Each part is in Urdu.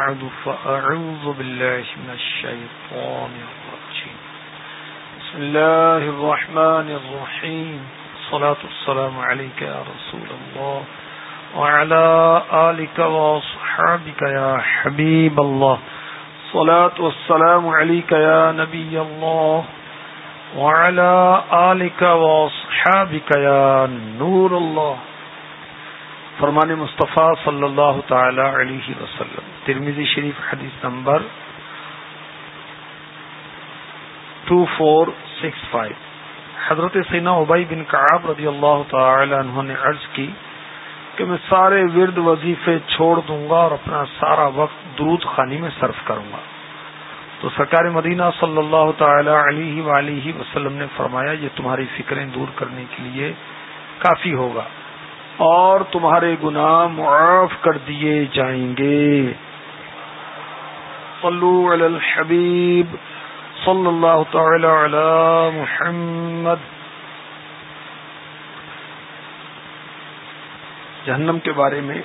بعد، فأعوذ بالله من الشيطان الرجيم. بسم الله الرحمن الرحيم. صلاة السلام عليك يا رسول الله. وعلى آلك وصحابك يا حبيب الله. صلاة والسلام عليك يا نبي الله. وعلى آلك وصحابك يا نور الله. فرمان مصطفیٰ صلی اللہ تعالی علیہ وسلم. ترمیزی شریف حدیث نمبر ٹو فور سکس فائیو حضرت سینا ابئی بن کعب رضی اللہ تعالی عنہ نے عرض کی کہ میں سارے ورد وظیفے چھوڑ دوں گا اور اپنا سارا وقت درود خانی میں صرف کروں گا۔ تو سرکار مدینہ صلی اللہ تعالی علیہ ولیہ وسلم نے فرمایا، یہ تمہاری فکریں دور کرنے کے لیے کافی ہوگا اور تمہارے گناہ معاف کر دیے جائیں گے۔ صلو علی الحبیب صلی اللہ تعالی علی محمد. جہنم کے بارے میں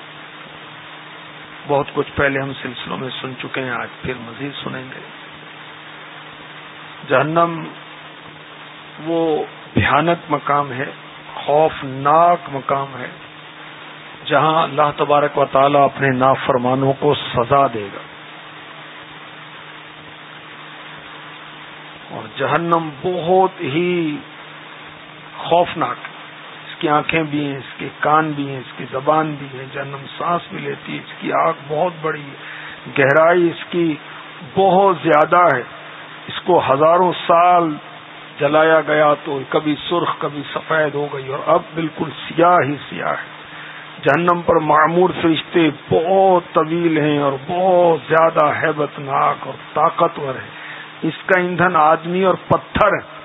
بہت کچھ پہلے ہم سلسلوں میں سن چکے ہیں، آج پھر مزید سنیں گے۔ جہنم وہ بھیانک مقام ہے، خوفناک مقام ہے، جہاں اللہ تبارک و تعالی اپنے نافرمانوں کو سزا دے گا۔ اور جہنم بہت ہی خوفناک اس کی آنکھیں بھی ہیں، اس کے کان بھی ہیں، اس کی زبان بھی ہے جہنم سانس بھی لیتی ہے، اس کی آنکھ بہت بڑی ہے۔ گہرائی اس کی بہت زیادہ ہے۔ اس کو ہزاروں سال جلایا گیا تو کبھی سرخ، کبھی سفید ہو گئی اور اب بالکل سیاہ ہی سیاہ ہے۔ جہنم پر معمور فرشتے بہت طویل ہیں اور بہت زیادہ ہیبت ناک اور طاقتور ہے اس کا ایندھن آدمی اور پتھر ہے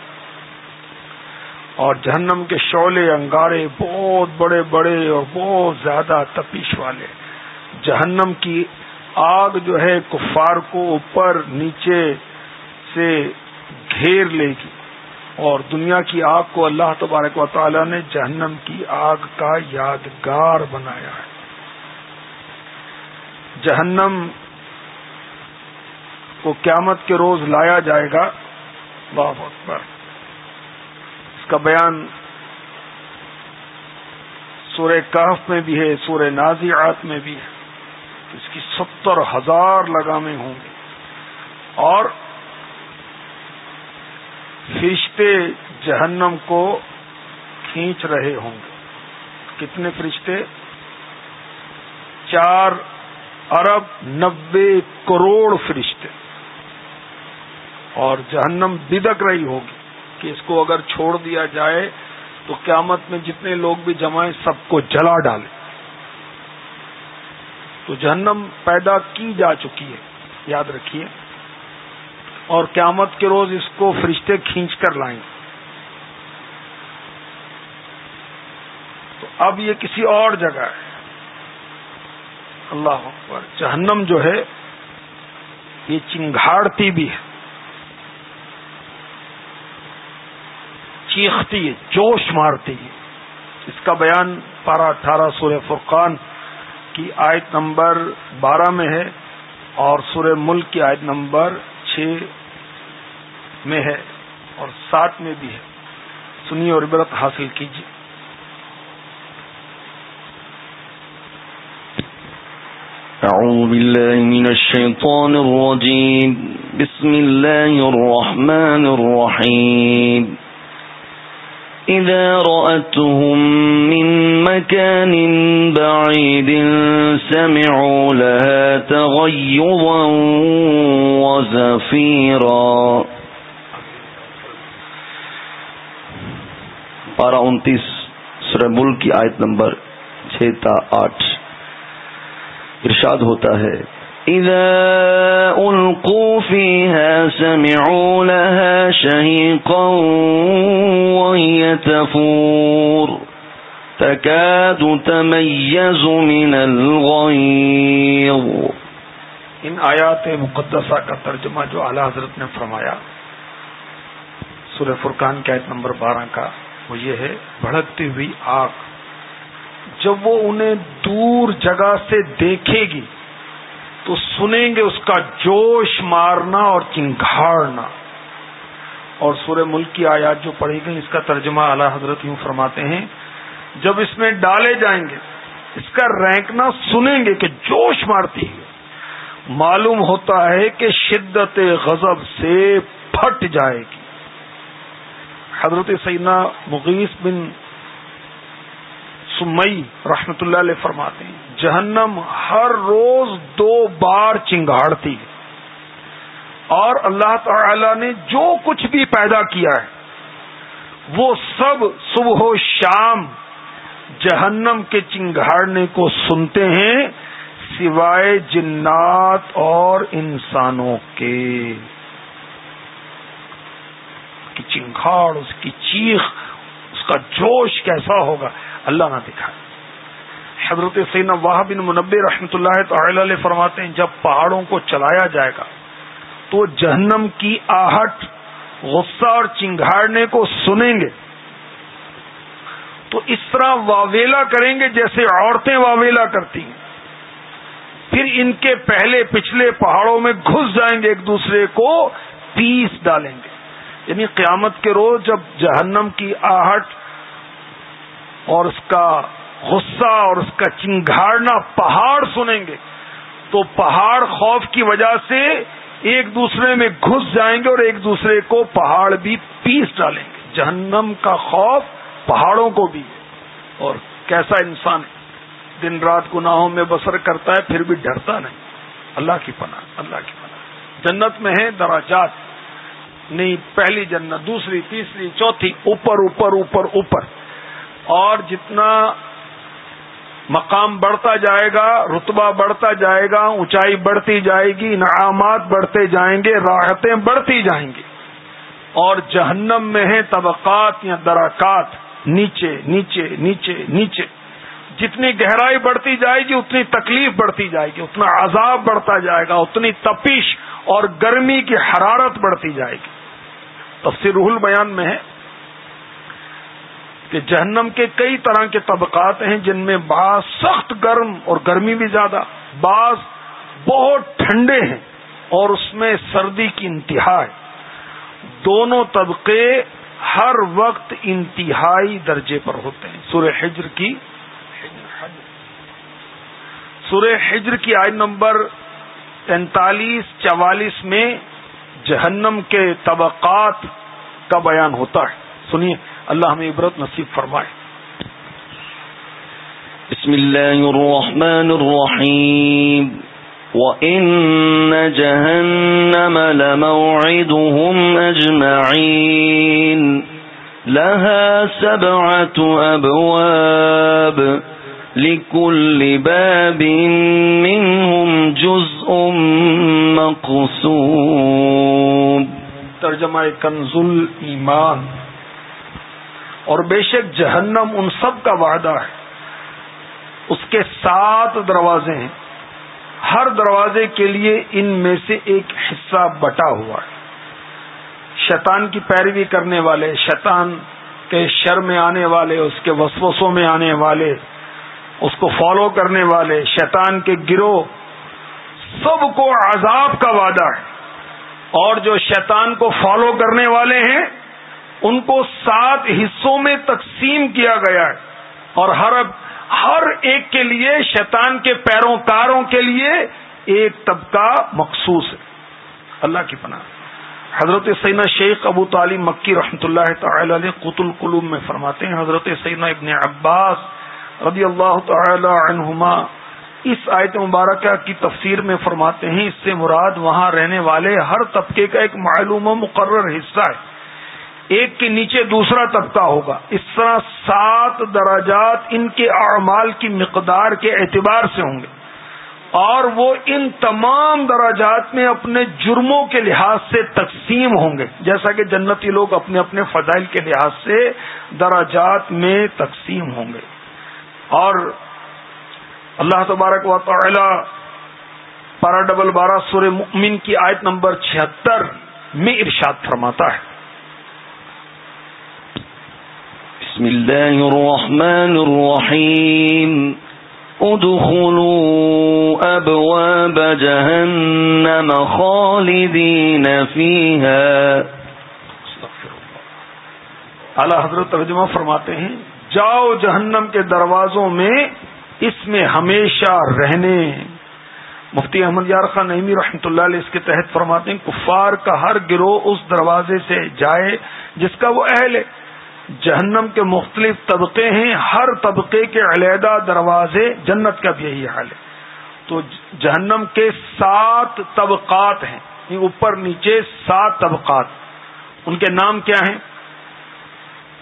اور جہنم کے شعلے، انگارے بہت بڑے بڑے اور بہت زیادہ تپیش والے۔ جہنم کی آگ جو ہے کفار کو اوپر، نیچے سے گھیر لے گی۔ اور دنیا کی آگ کو اللہ تبارک و تعالی نے جہنم کی آگ کا یادگار بنایا ہے۔ جہنم کو قیامت کے روز لایا جائے گا۔ بہت اکبر۔ اس کا بیان سورہ کہف میں بھی ہے، سورہ نازیات میں بھی ہے۔ اس کی ستر ہزار لگامیں ہوں گی۔ اور فرشتے جہنم کو کھینچ رہے ہوں گے۔ کتنے فرشتے؟ چار ارب نبے کروڑ فرشتے۔ اور جہنم بدک رہی ہوگی کہ اس کو اگر چھوڑ دیا جائے تو قیامت میں جتنے لوگ بھی جمائیں سب کو جلا ڈالے تو جہنم پیدا کی جا چکی ہے، یاد رکھیے۔ اور قیامت کے روز اس کو فرشتے کھینچ کر لائیں۔ تو اب یہ کسی اور جگہ ہے۔ اللہ اکبر، جہنم جو ہے، یہ چنگاڑتی بھی ہے۔ چیختی ہے، جوش مارتی ہے۔ اس کا بیان پارہ اٹھارہ سورہ فرقان کی آیت نمبر بارہ میں ہے اور سورہ ملک کی آیت نمبر چھ میں ہے اور سات میں بھی ہے۔ سنیے اور عبرت حاصل کیجیے۔ أعوذ بالله من الشيطان الرجيم. بسم الله الرحمن الرحيم. إذا رأتهم من مكان بعيد سمعوا لها تغيظا وزفيرا. پارہ انتیس، سورہ ملک کی آیت نمبر چھ تا آٹھ. ارشاد ہوتا ہے اذا القوا فيها سمعوا لها شهيقا وهي تفور. تكاد تميز من الغيظ. ان آیات مقدسہ کا ترجمہ جو اعلی حضرت نے فرمایا، سورہ فرقان کی آیت نمبر بارہ کا، وہ یہ ہے، بھڑکتی ہوئی آگ، جب وہ انہیں دور جگہ سے دیکھے گی تو سنیں گے اس کا جوش مارنا اور چنگھاڑنا۔ اور سورہ ملک کی آیات جو پڑھی گئی اس کا ترجمہ اعلی حضرت یوں فرماتے ہیں، جب اس میں ڈالے جائیں گے، اس کا رینکنا سنیں گے کہ جوش مارتی ہے۔ معلوم ہوتا ہے کہ شدت غضب سے پھٹ جائے گی۔ حضرت سیدنا مغیث بن سمئی رحمت اللہ علیہ فرماتے ہیں جہنم ہر روز دو بار چنگاڑتی ہے۔ اور اللہ تعالی نے جو کچھ بھی پیدا کیا ہے، وہ سب صبح و شام جہنم کے چنگاڑنے کو سنتے ہیں، سوائے جنات اور انسانوں کے۔ کی چنگھاڑ اس کی چیخ، اس کا جوش کیسا ہوگا، اللہ نہ دکھائے۔ حضرت سینا واہ بن منبع رحمۃ اللہ تعالی علیہ فرماتے ہیں، جب پہاڑوں کو چلایا جائے گا، تو جہنم کی آہٹ غصہ اور چنگھاڑنے کو سنیں گے۔ تو اس طرح واویلا کریں گے جیسے عورتیں واویلا کرتی ہیں۔ پھر ان کے پہلے پچھلے پہاڑوں میں گھس جائیں گے، ایک دوسرے کو پیس ڈالیں گے۔ یعنی قیامت کے روز جب جہنم کی آہٹ اور اس کا غصہ اور اس کا چنگھاڑنا پہاڑ سنیں گے، تو پہاڑ خوف کی وجہ سے ایک دوسرے میں گھس جائیں گے اور ایک دوسرے کو پہاڑ بھی پیس ڈالیں گے۔ جہنم کا خوف پہاڑوں کو بھی ہے۔ اور کیسا انسان ہے، دن رات گناہوں میں بسر کرتا ہے، پھر بھی ڈرتا نہیں۔ اللہ کی پناہ، اللہ کی پناہ۔ جنت میں ہے دراجات۔ نہیں، پہلی جنت، دوسری، تیسری، چوتھی، اوپر اوپر اوپر اوپر۔ اور جتنا مقام بڑھتا جائے گا، رتبہ بڑھتا جائے گا، اونچائی بڑھتی جائے گی، انعامات بڑھتے جائیں گے، راحتیں بڑھتی جائیں گی۔ اور جہنم میں ہیں طبقات یا دراکات نیچے نیچے نیچے نیچے۔ جتنی گہرائی بڑھتی جائے گی، اتنی تکلیف بڑھتی جائے گی، اتنا عذاب بڑھتا جائے گا، اتنی تپش اور گرمی کی حرارت بڑھتی جائے گی۔ تفسیر روح البیان میں ہے۔ کہ جہنم کے کئی طرح کے طبقات ہیں جن میں بعض سخت گرم اور گرمی بھی زیادہ، بعض بہت ٹھنڈے ہیں اور اس میں سردی کی انتہا ہے۔ دونوں طبقے ہر وقت انتہائی درجے پر ہوتے ہیں۔ سورہ حجر کی سورہ حجر کی آئی نمبر تینتالیس، چوالیس میں جہنم کے طبقات کا بیان ہوتا ہے۔ سنیے۔ اللہ ہمیں عبرت نصیب فرمائے۔ بسم اللہ الرحمن الرحیم۔ وَإِنَّ جَهَنَّمَ لَمَوْعِدُهُمْ أَجْمَعِينَ۔ لَهَا سَبْعَةُ أَبْوَابٍ۔ لِكُلِّ بَابٍ مِّنْهُمْ جُزْءٌ مَقْصُومٌ ترجمہ کنز ایمان اور بے شک جہنم ان سب کا وعدہ ہے۔ اس کے سات دروازے ہیں۔ ہر دروازے کے لیے ان میں سے ایک حصہ بٹا ہوا ہے۔ شیطان کی پیروی کرنے والے، شیطان کے شر میں آنے والے، اس کے وسوسوں میں آنے والے، اس کو فالو کرنے والے، شیطان کے گروہ، سب کو عذاب کا وعدہ ہے۔ اور جو شیطان کو فالو کرنے والے ہیں ان کو سات حصوں میں تقسیم کیا گیا ہے۔ اور ہر ہر ایک کے لیے شیطان کے پیروکاروں کے لیے ایک طبقہ مخصوص ہے۔ اللہ کی پناہ۔ حضرت سینا شیخ ابو تعلیم مکی رحمۃ اللہ تعالی علیہ قط القلوم میں فرماتے ہیں، حضرت سینا ابن عباس رضی اللہ تعالی عنہما اس آیت مبارکہ کی تفسیر میں فرماتے ہیں، اس سے مراد وہاں رہنے والے ہر طبقے کا ایک معلوم و مقرر حصہ ہے۔ ایک کے نیچے دوسرا طبقہ ہوگا۔ اس طرح سات دراجات ان کے اعمال کی مقدار کے اعتبار سے ہوں گے۔ اور وہ ان تمام دراجات میں اپنے جرموں کے لحاظ سے تقسیم ہوں گے۔ جیسا کہ جنتی لوگ اپنے اپنے فضائل کے لحاظ سے دراجات میں تقسیم ہوں گے۔ اور اللہ تبارک و تعالی پارا ڈبل بارہ سورہ مؤمن کی آیت نمبر چھہتر میں ارشاد فرماتا ہے۔ بسم الله الرحمن الرحيم. ادخلوا ابواب جهنم خالدین فيها. اعلی حضرت ترجمہ فرماتے ہیں، جاؤ جہنم کے دروازوں میں اس میں ہمیشہ رہنے۔ مفتی احمد یار خان نعمی رحمۃ اللہ علیہ اس کے تحت فرماتے ہیں، کفار کا ہر گروہ اس دروازے سے جائے جس کا وہ اہل ہے۔ جہنم کے مختلف طبقے ہیں، ہر طبقے کے علیحدہ دروازے جنت کا بھی یہی حال ہے۔ تو جہنم کے سات طبقات ہیں یعنی اوپر نیچے سات طبقات۔ ان کے نام کیا ہیں؟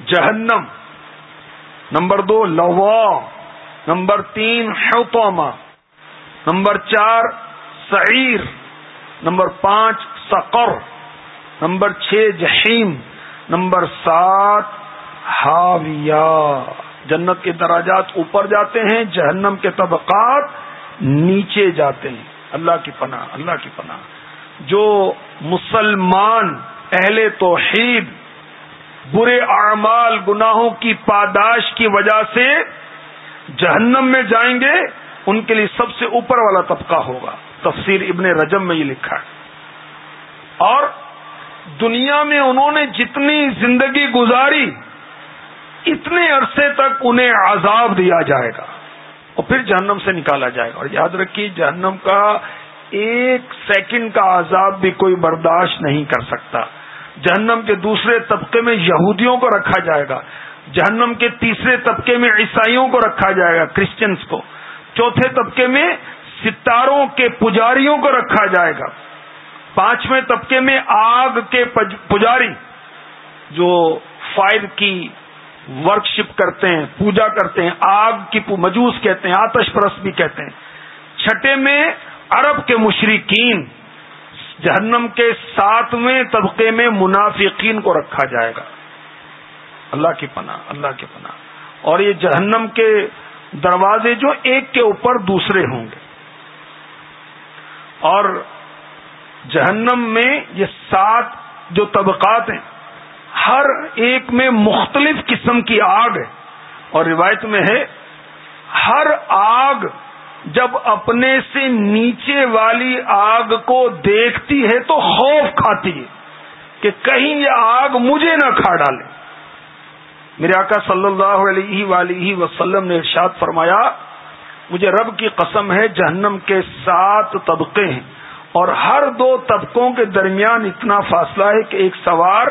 جہنم، نمبر دو لوا نمبر تین حوتوما نمبر چار سعیر، نمبر پانچ سقر، نمبر چھ جہیم نمبر سات ہاویا جنت کے دراجات اوپر جاتے ہیں، جہنم کے طبقات نیچے جاتے ہیں۔ اللہ کی پناہ، اللہ کی پناہ۔ جو مسلمان، اہل توحید، برے اعمال، گناہوں کی پاداش کی وجہ سے جہنم میں جائیں گے، ان کے لیے سب سے اوپر والا طبقہ ہوگا۔ تفسیر ابن رجم میں یہ لکھا ہے۔ اور دنیا میں انہوں نے جتنی زندگی گزاری اتنے عرصے تک انہیں عذاب دیا جائے گا اور پھر جہنم سے نکالا جائے گا اور یاد رکھیے، جہنم کا ایک سیکنڈ کا عذاب بھی کوئی برداشت نہیں کر سکتا۔ جہنم کے دوسرے طبقے میں یہودیوں کو رکھا جائے گا۔ جہنم کے تیسرے طبقے میں عیسائیوں کو رکھا جائے گا کرسچنس کو۔ چوتھے طبقے میں ستاروں کے پجاریوں کو رکھا جائے گا۔ پانچویں طبقے میں آگ کے پجاری جو فائر کی ورکشپ کرتے ہیں، پوجا کرتے ہیں، آگ کی مجوس کہتے ہیں، آتش پرست بھی کہتے ہیں۔ چھٹے میں عرب کے مشرقین جہنم کے ساتویں طبقے میں منافقین کو رکھا جائے گا۔ اللہ کی پناہ، اللہ کی پناہ۔ اور یہ جہنم کے دروازے جو ایک کے اوپر دوسرے ہوں گے۔ اور جہنم میں یہ سات جو طبقات ہیں ہر ایک میں مختلف قسم کی آگ ہے۔ اور روایت میں ہے، ہر آگ جب اپنے سے نیچے والی آگ کو دیکھتی ہے تو خوف کھاتی ہے کہ کہیں یہ آگ مجھے نہ کھا ڈالے۔ میرے آقا صلی اللہ علیہ ولیہ وسلم نے ارشاد فرمایا، مجھے رب کی قسم ہے، جہنم کے سات طبقے ہیں اور ہر دو طبقوں کے درمیان اتنا فاصلہ ہے کہ ایک سوار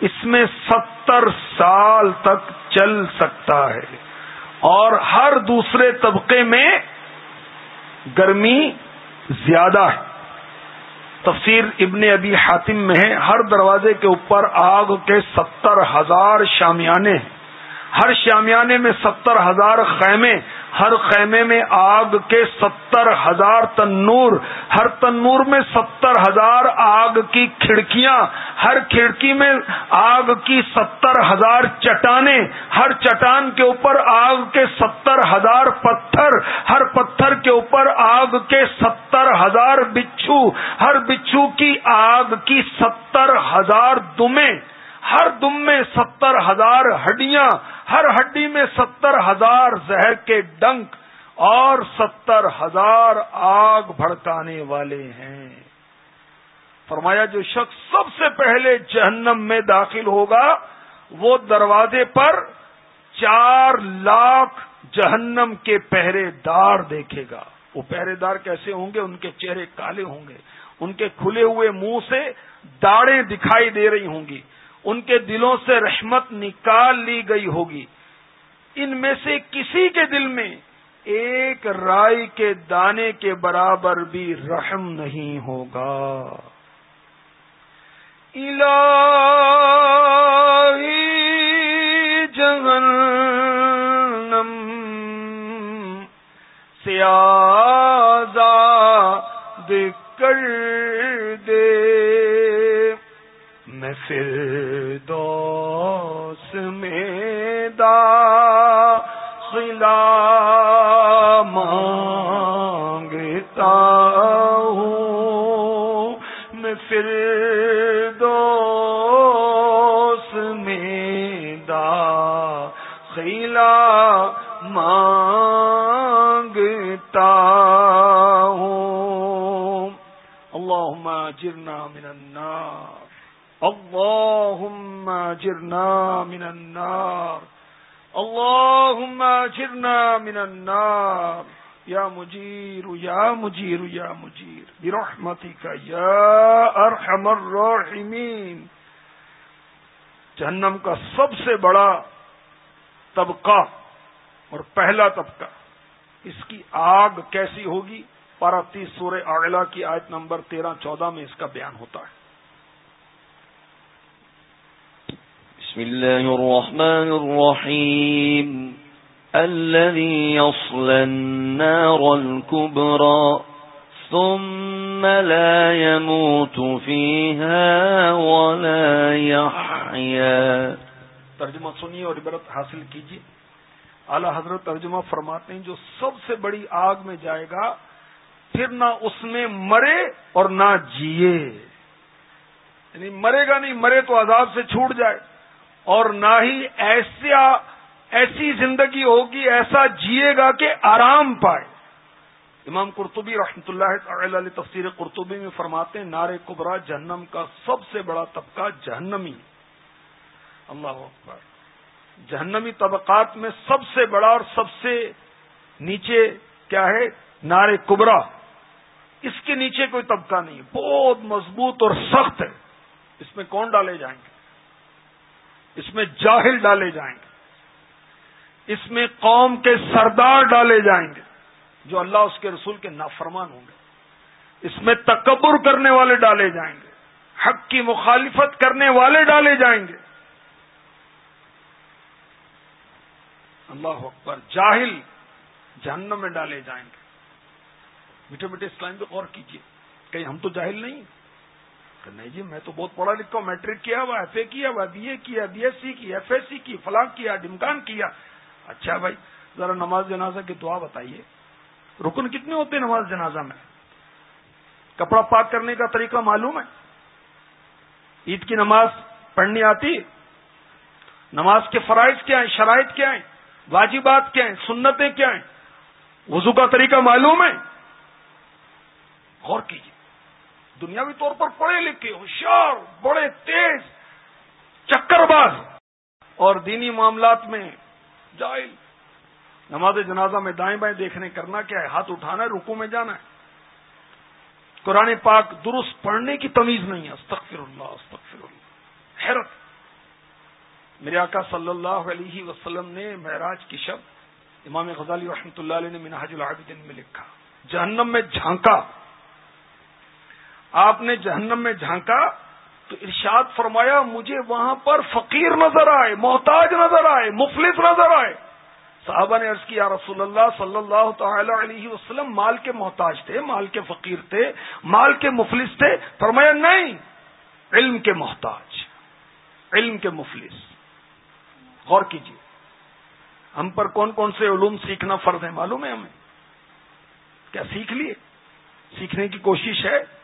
اس میں ستر سال تک چل سکتا ہے۔ اور ہر دوسرے طبقے میں گرمی زیادہ ہے۔ تفسیر ابن ابی حاتم میں ہے، ہر دروازے کے اوپر آگ کے ستر ہزار شامیانے ہیں۔ ہر شامیانے میں ستر ہزار خیمے، ہر خیمے میں آگ کے ستر ہزار تنور، ہر تنور میں ستر ہزار آگ کی کھڑکیاں، ہر کھڑکی میں آگ کی ستر ہزار چٹانیں، ہر چٹان کے اوپر آگ کے ستر ہزار پتھر، ہر پتھر کے اوپر آگ کے ستر ہزار بچھو، ہر بچھو کی آگ کی ستر ہزار دمیں۔ ہر دم میں ستر ہزار ہڈیاں، ہر ہڈی میں ستر ہزار زہر کے ڈنک اور ستر ہزار آگ بھڑکانے والے ہیں۔ فرمایا جو شخص سب سے پہلے جہنم میں داخل ہوگا، وہ دروازے پر چار لاکھ جہنم کے پہرے دار دیکھے گا۔ وہ پہرے دار کیسے ہوں گے؟ ان کے چہرے کالے ہوں گے۔ ان کے کھلے ہوئے منہ سے داڑیں دکھائی دے رہی ہوں گی۔ ان کے دلوں سے رحمت نکال لی گئی ہوگی۔ ان میں سے کسی کے دل میں ایک رائی کے دانے کے برابر بھی رحم نہیں ہوگا۔ جگن سیازا فردوس میں دا خلا مانگتا ہوں میں فردوس میں دا خلا مانگتا ہوں۔ اللہم جرنا اللهم اجرنا من النار. اللهم اجرنا من النار. یا مجیر یا مجیر یا مجیر برحمتک یا ارحم الراحمین جہنم کا سب سے بڑا طبقہ اور پہلا طبقہ. اس کی آگ کیسی ہوگی؟ پارا تیس سورہ اگلا کی آیت نمبر تیرہ چودہ میں اس کا بیان ہوتا ہے۔ بسم الله الرحمن الرحيم. الذي يصلى النار الكبرى ثم لا يموت فيها ولا يحيا. ترجمہ سنیے اور عبرت حاصل کیجیے. اعلی حضرت ترجمہ فرماتے ہیں، جو سب سے بڑی آگ میں جائے گا، پھر نہ اس میں مرے اور نہ جیے. یعنی مرے گا نہیں، مرے تو عذاب سے چھوٹ جائے. اور نہ ہی ایسا ایسی زندگی ہوگی ایسا جیے گا کہ آرام پائے۔ امام قرطبی رحمۃ اللہ علیہ تفسیر قرطبی میں فرماتے ہیں، نار کبرا جہنم کا سب سے بڑا طبقہ جہنمی۔ اللہ اکبر۔ جہنمی طبقات میں سب سے بڑا اور سب سے نیچے کیا ہے؟ نار کبرا اس کے نیچے کوئی طبقہ نہیں، بہت مضبوط اور سخت ہے۔ اس میں کون ڈالے جائیں گے؟ اس میں جاہل ڈالے جائیں گے۔ اس میں قوم کے سردار ڈالے جائیں گے جو اللہ اس کے رسول کے نافرمان ہوں گے۔ اس میں تکبر کرنے والے ڈالے جائیں گے۔ حق کی مخالفت کرنے والے ڈالے جائیں گے۔ اللہ اکبر، جاہل جہنم میں ڈالے جائیں گے۔ میٹھے میٹھے اسلام پہ غور کیجیے کہیں ہم تو جاہل نہیں کہ نہیں جی میں تو بہت پڑھا لکھا ہوں، میٹرک کیا ہوا، ایف اے کیا ہوا، بی اے کیا، بی ایس سی کی ایف ایس سی کی فلاں کیا، ڈمکان کیا۔ اچھا بھائی، ذرا نماز جنازہ کی دعا بتائیے۔ رکن کتنے ہوتے ہیں نماز جنازہ میں؟ کپڑا پاک کرنے کا طریقہ معلوم ہے؟ عید کی نماز پڑھنی آتی، نماز کے فرائض کیا ہیں، شرائط کیا ہیں، واجبات کیا ہیں، سنتیں کیا ہیں؟ وضو کا طریقہ معلوم ہے؟ غور کیجیے۔ دنیاوی طور پر پڑھے لکھے، ہوشیار، بڑے تیز چکر باز اور دینی معاملات میں جائل نماز جنازہ میں دائیں بائیں دیکھنے کرنا کیا ہے؟ ہاتھ اٹھانا ہے رکو میں جانا ہے۔ قرآن پاک درست پڑھنے کی تمیز نہیں ہے۔ استغفر اللہ استغفر اللہ۔ حیرت۔ میرے آقا صلی اللہ علیہ وسلم نے معراج کی شب امام غزالی رحمۃ اللہ علیہ نے مناج العابدین میں لکھا۔ جہنم میں جھانکا۔ آپ نے جہنم میں جھانکا تو ارشاد فرمایا، مجھے وہاں پر فقیر نظر آئے، محتاج نظر آئے، مفلس نظر آئے۔ صحابہ نے عرض کیا رسول اللہ صلی اللہ تعالی علیہ وسلم، مال کے محتاج تھے، مال کے فقیر تھے، مال کے مفلس تھے۔ فرمایا، نہیں، علم کے محتاج، علم کے مفلس۔ غور کیجیے ہم پر کون کون سے علوم سیکھنا فرض ہے معلوم ہے ہمیں۔ کیا سیکھ لیے؟ سیکھنے کی کوشش ہے؟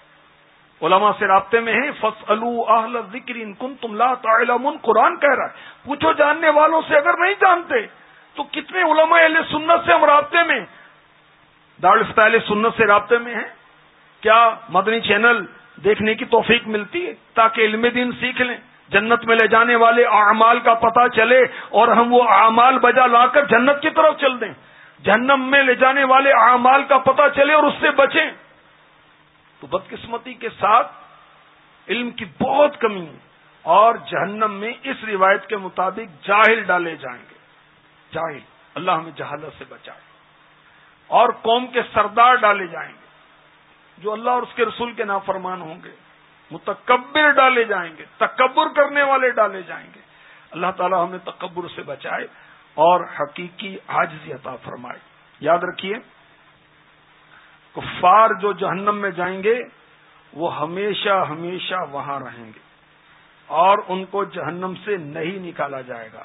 علماء سے رابطے میں ہیں فص اہل ذکر کن تم لا تعلمون۔ قرآن کہہ رہا ہے، پوچھو جاننے والوں سے اگر نہیں جانتے، تو کتنے علماء اہل سنت سے ہم رابطے میں دارالفتہ سنت سے رابطے میں ہیں؟ کیا مدنی چینل دیکھنے کی توفیق ملتی ہے تاکہ علم دین سیکھ لیں؟ جنت میں لے جانے والے اعمال کا پتہ چلے اور ہم وہ اعمال بجا لا کر جنت کی طرف چل دیں۔ جہنم میں لے جانے والے اعمال کا پتہ چلے اور اس سے بچیں۔ تو بدقسمتی کے ساتھ علم کی بہت کمی اور جہنم میں اس روایت کے مطابق جاہل ڈالے جائیں گے۔ جاہل، اللہ ہمیں جہالت سے بچائے۔ اور قوم کے سردار ڈالے جائیں گے، جو اللہ اور اس کے رسول کے نافرمان ہوں گے۔ متکبر ڈالے جائیں گے، تکبر کرنے والے ڈالے جائیں گے۔ اللہ تعالی ہمیں تکبر سے بچائے اور حقیقی حاجزی عطا فرمائے۔ یاد رکھیے کفار جو جہنم میں جائیں گے، وہ ہمیشہ ہمیشہ وہاں رہیں گے۔ اور ان کو جہنم سے نہیں نکالا جائے گا۔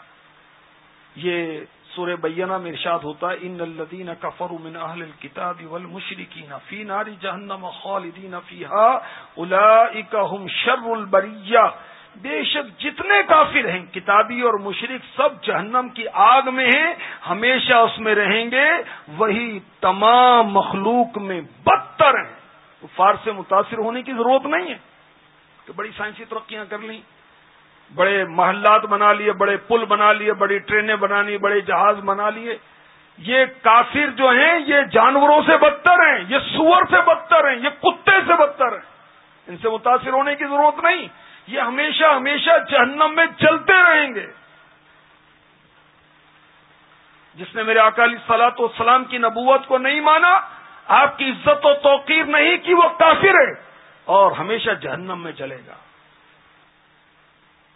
یہ سورہ بینہ میں ارشاد ہوتا ہے، ان الدین کفر من اہل الكتاب والمشرکین فی ناری جہنم خالدین فیہا اولئک هم شر البریہ۔ بے شک جتنے کافر ہیں، کتابی اور مشرق سب جہنم کی آگ میں ہیں، ہمیشہ اس میں رہیں گے۔ وہی تمام مخلوق میں بدتر ہیں۔ کفار سے متاثر ہونے کی ضرورت نہیں ہے۔ کہ بڑی سائنسی ترقیاں کر لیں۔ بڑے محلات بنا لیے، بڑے پل بنا لیے، بڑی ٹرینیں بنا لی، بڑے جہاز بنا لیے۔ یہ کافر جو ہیں، یہ جانوروں سے بدتر ہیں، یہ سور سے بدتر ہیں، یہ کتے سے بدتر ہیں۔ ان سے متاثر ہونے کی ضرورت نہیں۔ یہ ہمیشہ ہمیشہ جہنم میں چلتے رہیں گے۔ جس نے میرے اکالی سلاط و کی نبوت کو نہیں مانا، آپ کی عزت و توقیر نہیں کی، وہ کافر ہے اور ہمیشہ جہنم میں چلے گا۔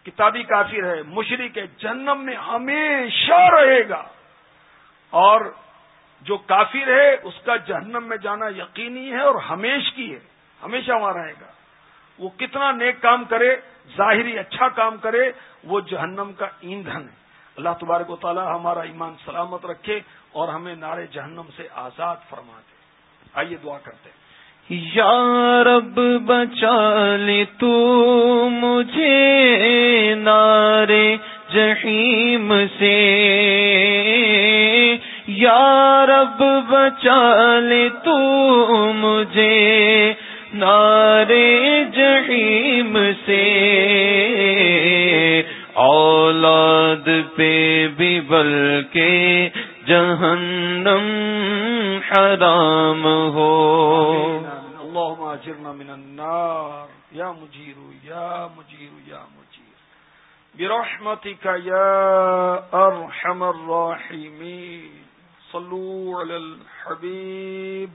کتابی کافر ہے مشرق ہے، جہنم میں ہمیشہ رہے گا۔ اور جو کافر ہے، اس کا جہنم میں جانا یقینی ہے اور ہمیش کی ہے، ہمیشہ وہاں رہے گا۔ وہ کتنا نیک کام کرے، ظاہری اچھا کام کرے، وہ جہنم کا ایندھن ہے۔ اللہ تبارک و تعالی ہمارا ایمان سلامت رکھے اور ہمیں نارے جہنم سے آزاد فرما دے۔ آئیے دعا کرتے ہیں۔ یا رب، بچا لے تو مجھے نارے جہیم سے۔ یا رب، بچا لے تو مجھے دام ہو۔ اللهم اجرنا من النار۔ یا مجیر یا مجیر یا مجیر۔ برحمتك يا ارحم الراحمين صلوا على الحبيب